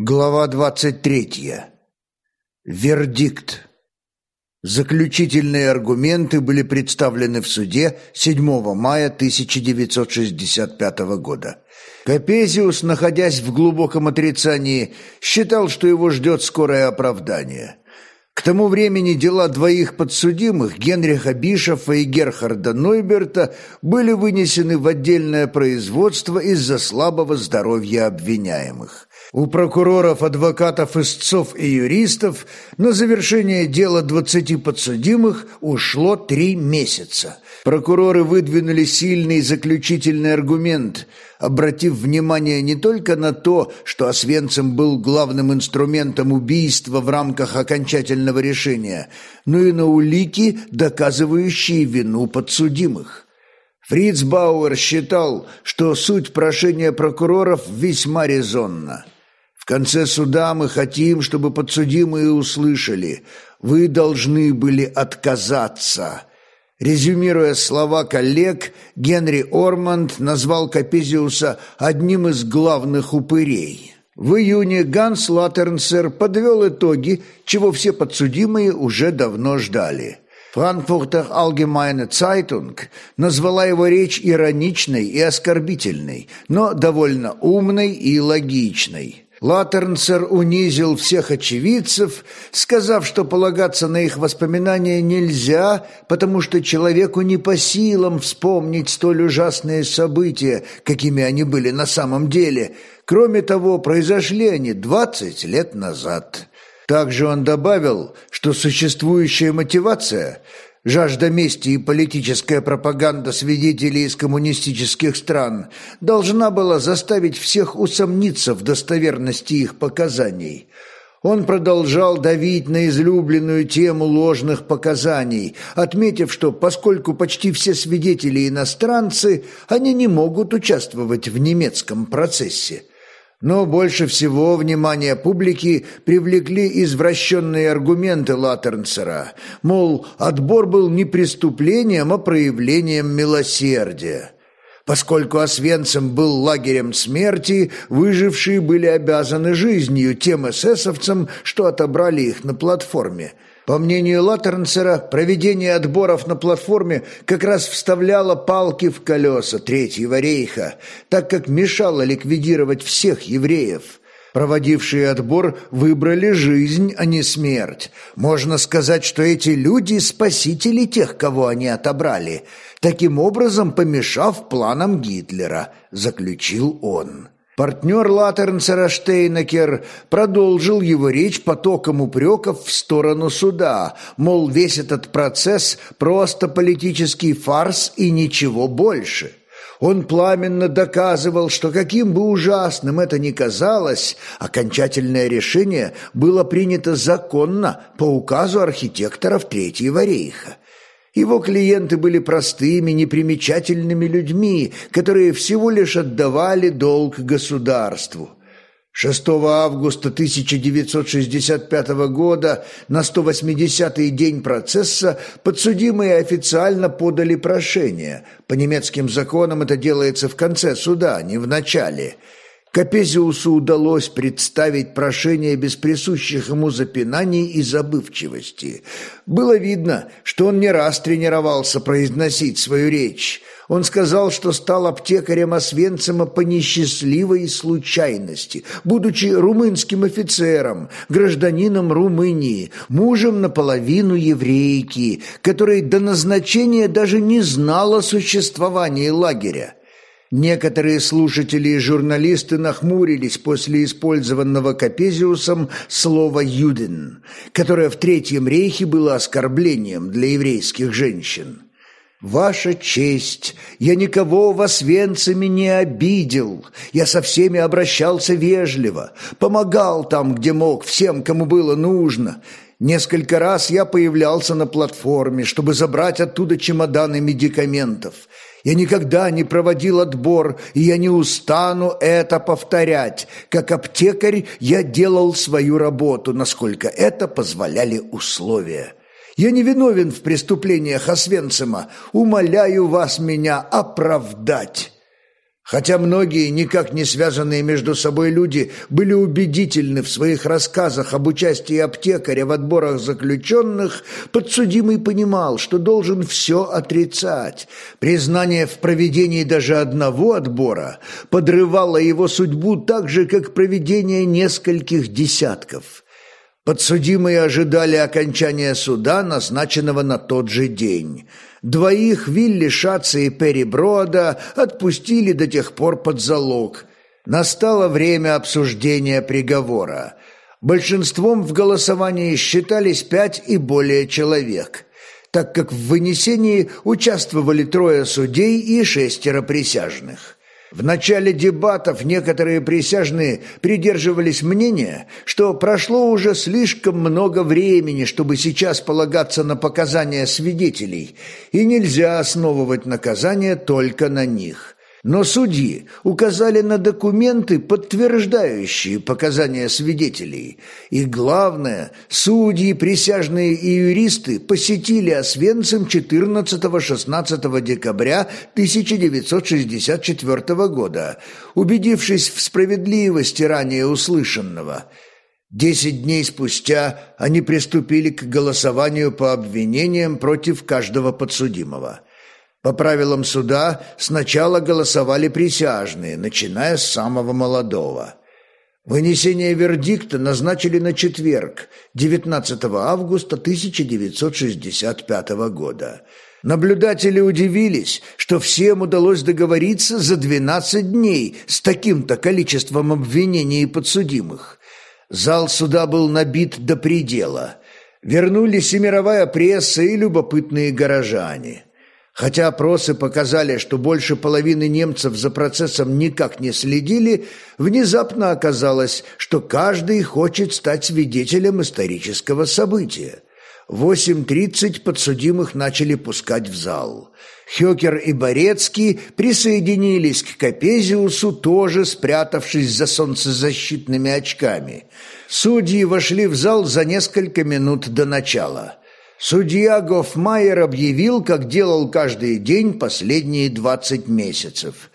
Глава 23. Вердикт. Заключительные аргументы были представлены в суде 7 мая 1965 года. Капезиус, находясь в глубоком отрицании, считал, что его ждет скорое оправдание. К тому времени дела двоих подсудимых, Генриха Бишофа и Герхарда Нойберта, были вынесены в отдельное производство из-за слабого здоровья обвиняемых. У прокуроров, адвокатов, истцов и юристов на завершение дела двадцати подсудимых ушло три месяца. Прокуроры выдвинули сильный заключительный аргумент, обратив внимание не только на то, что Освенцим был главным инструментом убийства в рамках окончательного решения, но и на улики, доказывающие вину подсудимых. Фриц Бауэр считал, что суть прошения прокуроров весьма резонна конце суда мы хотим, чтобы подсудимые услышали. Вы должны были отказаться». Резюмируя слова коллег, Генри Орманд назвал Капезиуса одним из главных упырей. В июне Ганс Латернсер подвел итоги, чего все подсудимые уже давно ждали. Франкфуртер Allgemeine Zeitung назвала его речь ироничной и оскорбительной, но довольно умной и логичной. Латернцер унизил всех очевидцев, сказав, что полагаться на их воспоминания нельзя, потому что человеку не по силам вспомнить столь ужасные события, какими они были на самом деле. Кроме того, произошли они двадцать лет назад. Также он добавил, что существующая мотивация – Жажда мести и политическая пропаганда свидетелей из коммунистических стран должна была заставить всех усомниться в достоверности их показаний. Он продолжал давить на излюбленную тему ложных показаний, отметив, что поскольку почти все свидетели иностранцы, они не могут участвовать в немецком процессе. Но больше всего внимание публики привлекли извращенные аргументы Латернцера, мол, отбор был не преступлением, а проявлением милосердия. Поскольку Освенцим был лагерем смерти, выжившие были обязаны жизнью тем эсэсовцам, что отобрали их на платформе – по мнению Латернцера, проведение отборов на платформе как раз вставляло палки в колеса Третьего рейха, так как мешало ликвидировать всех евреев. Проводившие отбор выбрали жизнь, а не смерть. Можно сказать, что эти люди – спасители тех, кого они отобрали, таким образом помешав планам Гитлера, заключил он. Партнер Латернцера Штейнекер продолжил его речь потоком упреков в сторону суда, мол, весь этот процесс – просто политический фарс и ничего больше. Он пламенно доказывал, что каким бы ужасным это ни казалось, окончательное решение было принято законно по указу архитекторов Третьего рейха – его клиенты были простыми, непримечательными людьми, которые всего лишь отдавали долг государству. 6 августа 1965 года, на 180-й день процесса, подсудимые официально подали прошение. По немецким законам это делается в конце суда, не в начале – Капезиусу удалось представить прошение без присущих ему запинаний и забывчивости. Было видно, что он не раз тренировался произносить свою речь. Он сказал, что стал аптекарем Освенцима по несчастливой случайности, будучи румынским офицером, гражданином Румынии, мужем наполовину еврейки, который до назначения даже не знал о существовании лагеря. Некоторые слушатели и журналисты нахмурились после использованного Капезиусом слова «юден», которое в Третьем рейхе было оскорблением для еврейских женщин. «Ваша честь, я никого в Освенциме не обидел, я со всеми обращался вежливо, помогал там, где мог, всем, кому было нужно». Несколько раз я появлялся на платформе, чтобы забрать оттуда чемоданы медикаментов. Я никогда не проводил отбор, и я не устану это повторять. Как аптекарь я делал свою работу, насколько это позволяли условия. Я не виновен в преступлениях Освенцима. Умоляю вас меня оправдать». Хотя многие, никак не связанные между собой люди, были убедительны в своих рассказах об участии аптекаря в отборах заключенных, подсудимый понимал, что должен все отрицать. Признание в проведении даже одного отбора подрывало его судьбу так же, как проведение нескольких десятков. Подсудимые ожидали окончания суда, назначенного на тот же день – Двоих Вилли Шаца и Перри Брода отпустили до тех пор под залог. Настало время обсуждения приговора. Большинством в голосовании считались пять и более человек, так как в вынесении участвовали трое судей и шестеро присяжных. В начале дебатов некоторые присяжные придерживались мнения, что прошло уже слишком много времени, чтобы сейчас полагаться на показания свидетелей, и нельзя основывать наказание только на них. Но судьи указали на документы, подтверждающие показания свидетелей. И главное, судьи, присяжные и юристы посетили Освенцим 14-16 декабря 1964 года, убедившись в справедливости ранее услышанного. Десять дней спустя они приступили к голосованию по обвинениям против каждого подсудимого. По правилам суда сначала голосовали присяжные, начиная с самого молодого. Вынесение вердикта назначили на четверг, 19 августа 1965 года. Наблюдатели удивились, что всем удалось договориться за 12 дней с таким-то количеством обвинений и подсудимых. Зал суда был набит до предела. Вернулись и мировая пресса, и любопытные горожане. Хотя опросы показали, что больше половины немцев за процессом никак не следили, внезапно оказалось, что каждый хочет стать свидетелем исторического события. В 8.30 подсудимых начали пускать в зал. Хёкер и Борецкий присоединились к Капезиусу, тоже спрятавшись за солнцезащитными очками. Судьи вошли в зал за несколько минут до начала. Судья Гофмайер объявил, как делал каждый день последние двадцать месяцев.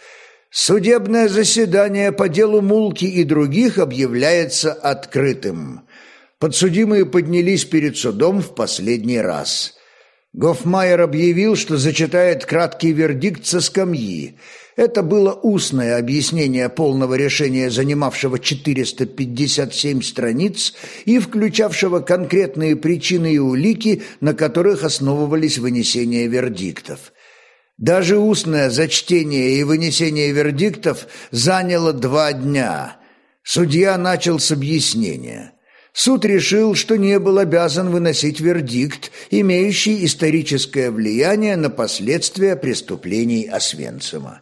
Судебное заседание по делу Мулки и других объявляется открытым. Подсудимые поднялись перед судом в последний раз. Гофмайер объявил, что зачитает краткий вердикт со скамьи – это было устное объяснение полного решения, занимавшего 457 страниц и включавшего конкретные причины и улики, на которых основывались вынесения вердиктов. Даже устное зачтение и вынесение вердиктов заняло два дня. Судья начал с объяснения. Суд решил, что не был обязан выносить вердикт, имеющий историческое влияние на последствия преступлений Освенцима.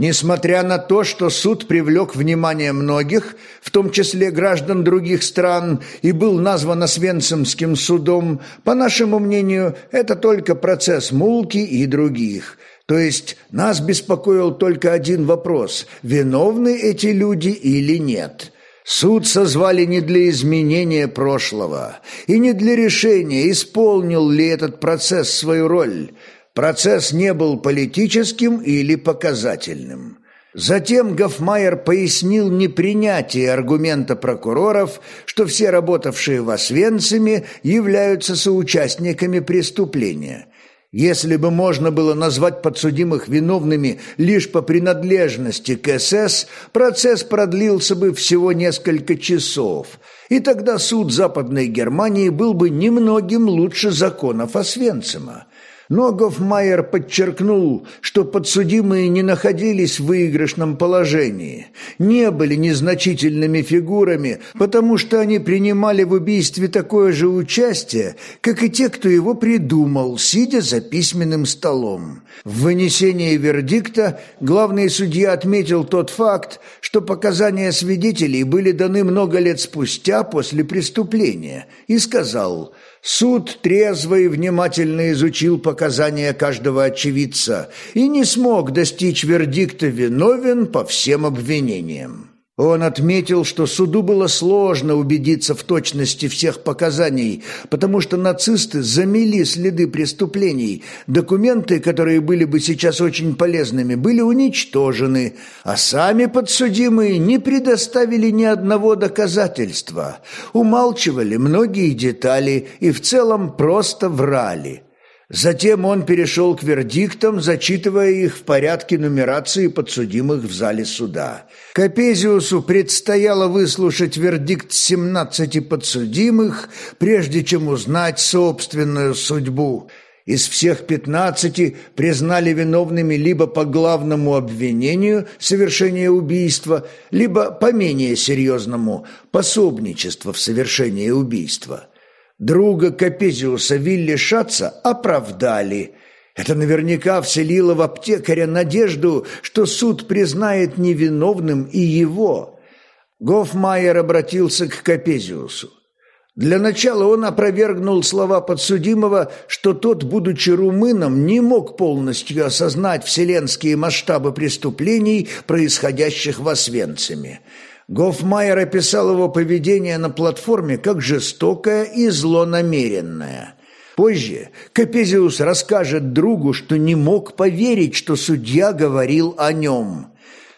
Несмотря на то, что суд привлек внимание многих, в том числе граждан других стран, и был назван Освенцимским судом, по нашему мнению, это только процесс Мулки и других. То есть нас беспокоил только один вопрос – виновны эти люди или нет – Суд созвали не для изменения прошлого и не для решения, исполнил ли этот процесс свою роль. Процесс не был политическим или показательным. Затем Гофмайер пояснил непринятие аргумента прокуроров, что все работавшие в Освенциме являются соучастниками преступления. Если бы можно было назвать подсудимых виновными лишь по принадлежности к СС, процесс продлился бы всего несколько часов, и тогда суд Западной Германии был бы немногим лучше законов Освенцима. Но Гофмайер подчеркнул, что подсудимые не находились в выигрышном положении, не были незначительными фигурами, потому что они принимали в убийстве такое же участие, как и те, кто его придумал, сидя за письменным столом. В вынесении вердикта главный судья отметил тот факт, что показания свидетелей были даны много лет спустя после преступления, и сказал – Суд трезво и внимательно изучил показания каждого очевидца и не смог достичь вердикта «виновен по всем обвинениям». Он отметил, что суду было сложно убедиться в точности всех показаний, потому что нацисты замели следы преступлений. Документы, которые были бы сейчас очень полезными, были уничтожены, а сами подсудимые не предоставили ни одного доказательства, умалчивали многие детали и в целом просто врали. Затем он перешел к вердиктам, зачитывая их в порядке нумерации подсудимых в зале суда. Капезиусу предстояло выслушать вердикт 17 подсудимых, прежде чем узнать собственную судьбу. Из всех пятнадцати признали виновными либо по главному обвинению совершения убийства, либо по менее серьезному пособничество в совершении убийства. Друга Капезиуса Вилли Шатца оправдали. Это наверняка вселило в аптекаря надежду, что суд признает невиновным и его. Гофмайер обратился к Капезиусу. Для начала он опровергнул слова подсудимого, что тот, будучи румыном, не мог полностью осознать вселенские масштабы преступлений, происходящих в Освенциме. Гофмайер описал его поведение на платформе как жестокое и злонамеренное. Позже Капезиус расскажет другу, что не мог поверить, что судья говорил о нем.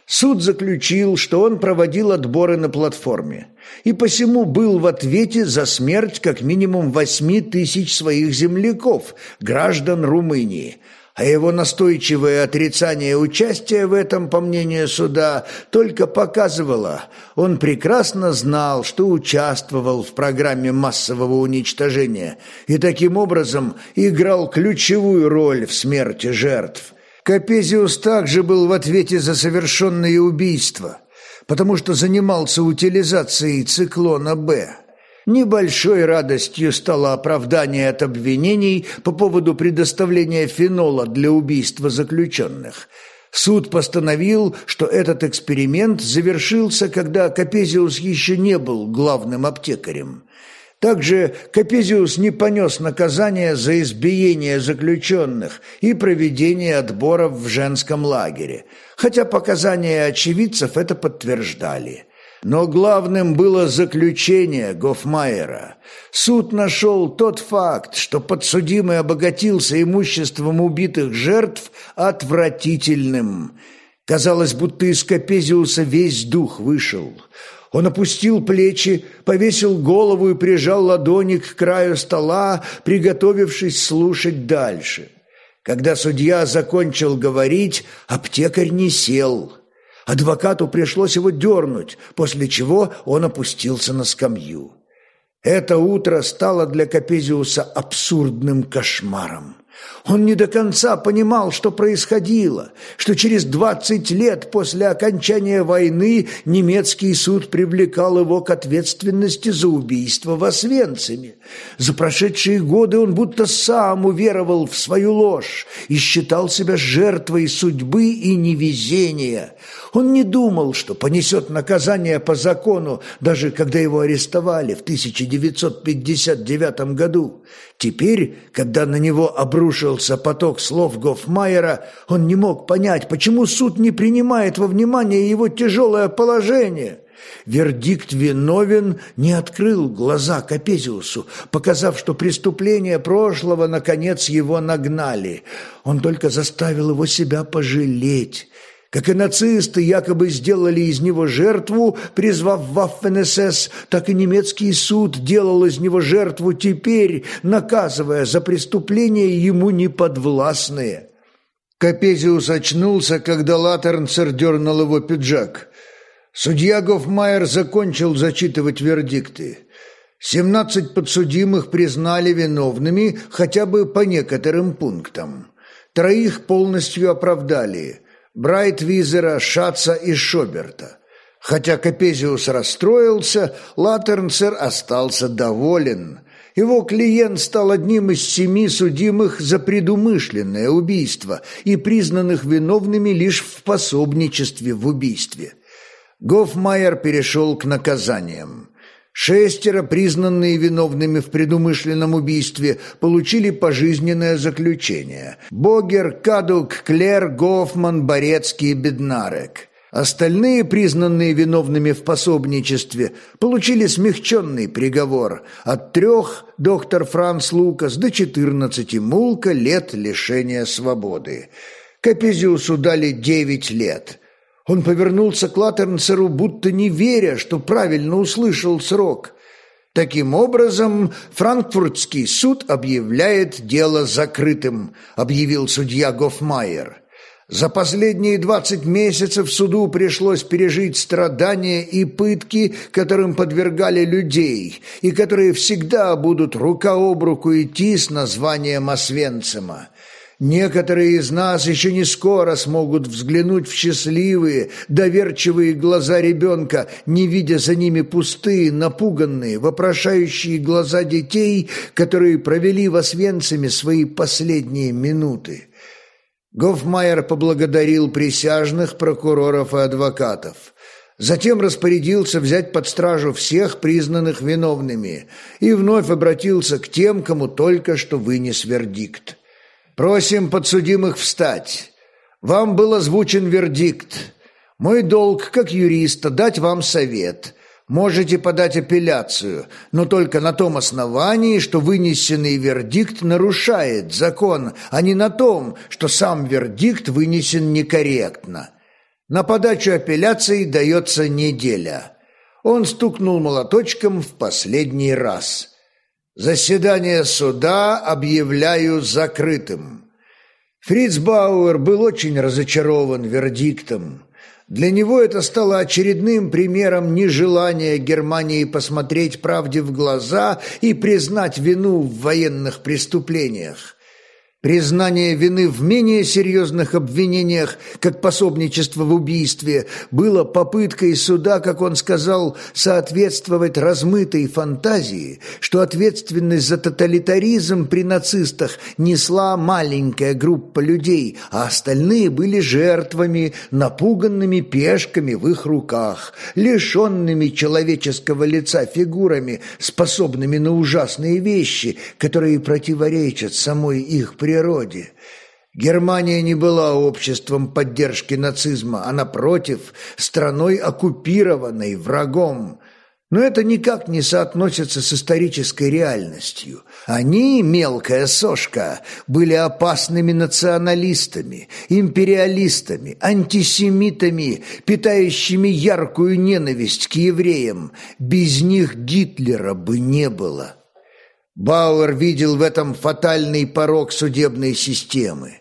Суд заключил, что он проводил отборы на платформе и посему был в ответе за смерть как минимум восьми тысяч своих земляков, граждан Румынии – а его настойчивое отрицание участия в этом, по мнению суда, только показывало, он прекрасно знал, что участвовал в программе массового уничтожения и таким образом играл ключевую роль в смерти жертв. Капезиус также был в ответе за совершенные убийства, потому что занимался утилизацией циклона «Б». Небольшой радостью стало оправдание от обвинений по поводу предоставления фенола для убийства заключенных. Суд постановил, что этот эксперимент завершился, когда Капезиус еще не был главным аптекарем. Также Капезиус не понес наказание за избиение заключенных и проведение отборов в женском лагере, хотя показания очевидцев это подтверждали. Но главным было заключение Гофмайера. Суд нашел тот факт, что подсудимый обогатился имуществом убитых жертв отвратительным. Казалось, будто из Капезиуса весь дух вышел. Он опустил плечи, повесил голову и прижал ладони к краю стола, приготовившись слушать дальше. Когда судья закончил говорить, аптекарь не сел – Адвокату пришлось его дернуть, после чего он опустился на скамью. Это утро стало для Капезиуса абсурдным кошмаром. Он не до конца понимал, что происходило, что через двадцать лет после окончания войны немецкий суд привлекал его к ответственности за убийство в Освенциме. За прошедшие годы он будто сам уверовал в свою ложь и считал себя жертвой судьбы и невезения. Он не думал, что понесет наказание по закону, даже когда его арестовали в 1959 году. Теперь, когда на него обрушился поток слов Гофмайера, он не мог понять, почему суд не принимает во внимание его тяжелое положение. Вердикт виновен не открыл глаза Капезиусу, показав, что преступления прошлого наконец его нагнали. Он только заставил его себя пожалеть. Как и нацисты якобы сделали из него жертву, призвав Ваффен-СС, так и немецкий суд делал из него жертву теперь, наказывая за преступления ему неподвластные. Капезиус очнулся, когда Латернцер дернул его пиджак. Судья Гофмайер закончил зачитывать вердикты. Семнадцать подсудимых признали виновными хотя бы по некоторым пунктам. Троих полностью оправдали – Брайтвизера, Шаца и Шоберта. Хотя Капезиус расстроился, Латернцер остался доволен. Его клиент стал одним из семи судимых за предумышленное убийство и признанных виновными лишь в пособничестве в убийстве. Гофмайер перешел к наказаниям. Шестеро, признанные виновными в предумышленном убийстве, получили пожизненное заключение. Богер, Кадук, Клер, Гофман, Борецкий и Беднарек. Остальные, признанные виновными в пособничестве, получили смягченный приговор от трех доктор Франц Лукас до четырнадцати Мулка лет лишения свободы. Капезиусу дали девять лет. Он повернулся к Латернцеру, будто не веря, что правильно услышал срок. Таким образом, франкфуртский суд объявляет дело закрытым, объявил судья Гофмайер. За последние двадцать месяцев суду пришлось пережить страдания и пытки, которым подвергали людей, и которые всегда будут рука об руку идти с названием Освенцима. Некоторые из нас еще не скоро смогут взглянуть в счастливые, доверчивые глаза ребенка, не видя за ними пустые, напуганные, вопрошающие глаза детей, которые провели в Освенциме свои последние минуты. Гофмайер поблагодарил присяжных, прокуроров и адвокатов. Затем распорядился взять под стражу всех признанных виновными и вновь обратился к тем, кому только что вынес вердикт. «Просим подсудимых встать. Вам был озвучен вердикт. Мой долг, как юриста, дать вам совет. Можете подать апелляцию, но только на том основании, что вынесенный вердикт нарушает закон, а не на том, что сам вердикт вынесен некорректно. На подачу апелляции дается неделя. Он стукнул молоточком в последний раз. Заседание суда объявляю закрытым. Фриц Бауэр был очень разочарован вердиктом. Для него это стало очередным примером нежелания Германии посмотреть правде в глаза и признать вину в военных преступлениях. Признание вины в менее серьезных обвинениях, как пособничество в убийстве, было попыткой суда, как он сказал, соответствовать размытой фантазии, что ответственность за тоталитаризм при нацистах несла маленькая группа людей, а остальные были жертвами, напуганными пешками в их руках, лишенными человеческого лица фигурами, способными на ужасные вещи, которые противоречат самой их природе природе. Германия не была обществом поддержки нацизма, а, напротив, страной оккупированной врагом. Но это никак не соотносится с исторической реальностью. Они, мелкая сошка, были опасными националистами, империалистами, антисемитами, питающими яркую ненависть к евреям. Без них Гитлера бы не было. Бауэр видел в этом фатальный порог судебной системы.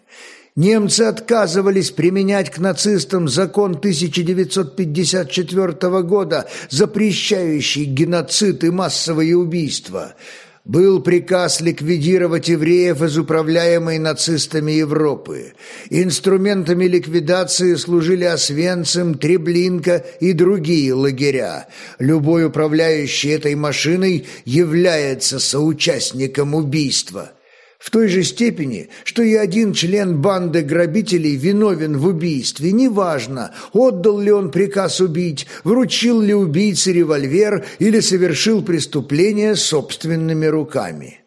Немцы отказывались применять к нацистам закон 1954 года, запрещающий геноцид и массовые убийства – был приказ ликвидировать евреев из управляемой нацистами Европы. Инструментами ликвидации служили Освенцим, Треблинка и другие лагеря. Любой управляющий этой машиной является соучастником убийства в той же степени, что и один член банды грабителей виновен в убийстве, неважно, отдал ли он приказ убить, вручил ли убийце револьвер или совершил преступление собственными руками.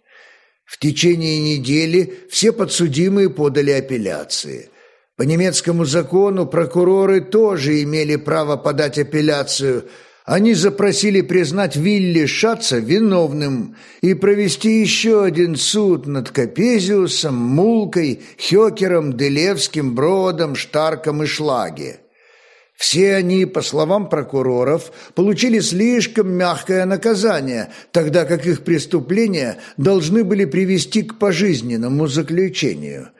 В течение недели все подсудимые подали апелляции. По немецкому закону прокуроры тоже имели право подать апелляцию – они запросили признать Вилли Шаца виновным и провести еще один суд над Капезиусом, Мулкой, Хёкером, Делевским, Бродом, Штарком и Шлаге. Все они, по словам прокуроров, получили слишком мягкое наказание, тогда как их преступления должны были привести к пожизненному заключению.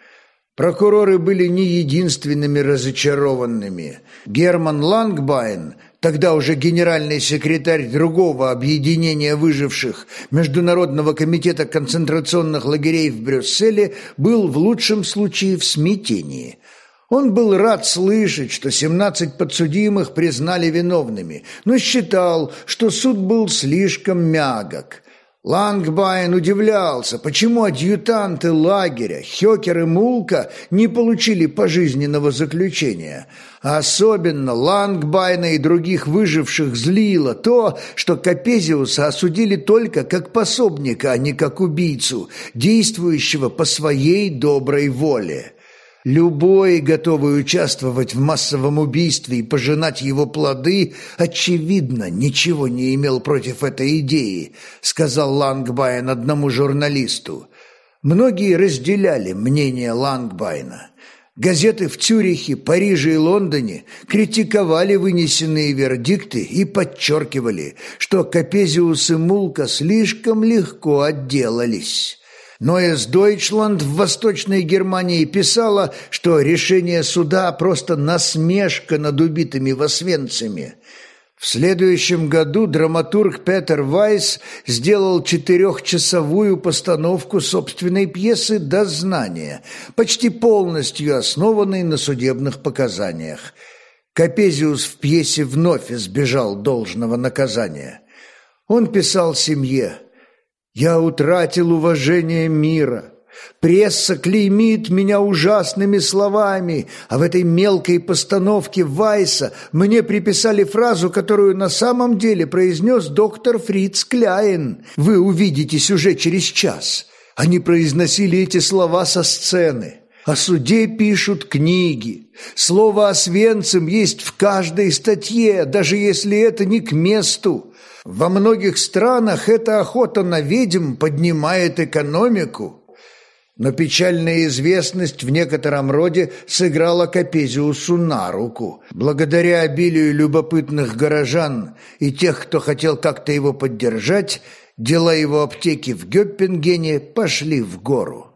Прокуроры были не единственными разочарованными. Герман Лангбайн тогда уже генеральный секретарь другого объединения выживших Международного комитета концентрационных лагерей в Брюсселе, был в лучшем случае в смятении. Он был рад слышать, что 17 подсудимых признали виновными, но считал, что суд был слишком мягок. Лангбайн удивлялся, почему адъютанты лагеря, Хёкер и Мулка не получили пожизненного заключения. Особенно Лангбайна и других выживших злило то, что Капезиуса осудили только как пособника, а не как убийцу, действующего по своей доброй воле. Любой, готовый участвовать в массовом убийстве и пожинать его плоды, очевидно, ничего не имел против этой идеи, сказал Лангбайн одному журналисту. Многие разделяли мнение Лангбайна. Газеты в Цюрихе, Париже и Лондоне критиковали вынесенные вердикты и подчеркивали, что Капезиус и Мулка слишком легко отделались. Ноэс Дойчланд в Восточной Германии писала, что решение суда просто насмешка над убитыми в Освенциме. В следующем году драматург Петер Вайс сделал четырехчасовую постановку собственной пьесы «Дознание», почти полностью основанной на судебных показаниях. Капезиус в пьесе вновь избежал должного наказания. Он писал семье я утратил уважение мира. Пресса клеймит меня ужасными словами, а в этой мелкой постановке Вайса мне приписали фразу, которую на самом деле произнес доктор Фриц Кляйн. Вы увидитесь уже через час. Они произносили эти слова со сцены. О суде пишут книги. Слово «освенцим» есть в каждой статье, даже если это не к месту. Во многих странах эта охота на ведьм поднимает экономику. Но печальная известность в некотором роде сыграла Капезиусу на руку. Благодаря обилию любопытных горожан и тех, кто хотел как-то его поддержать, дела его аптеки в Гёппенгене пошли в гору.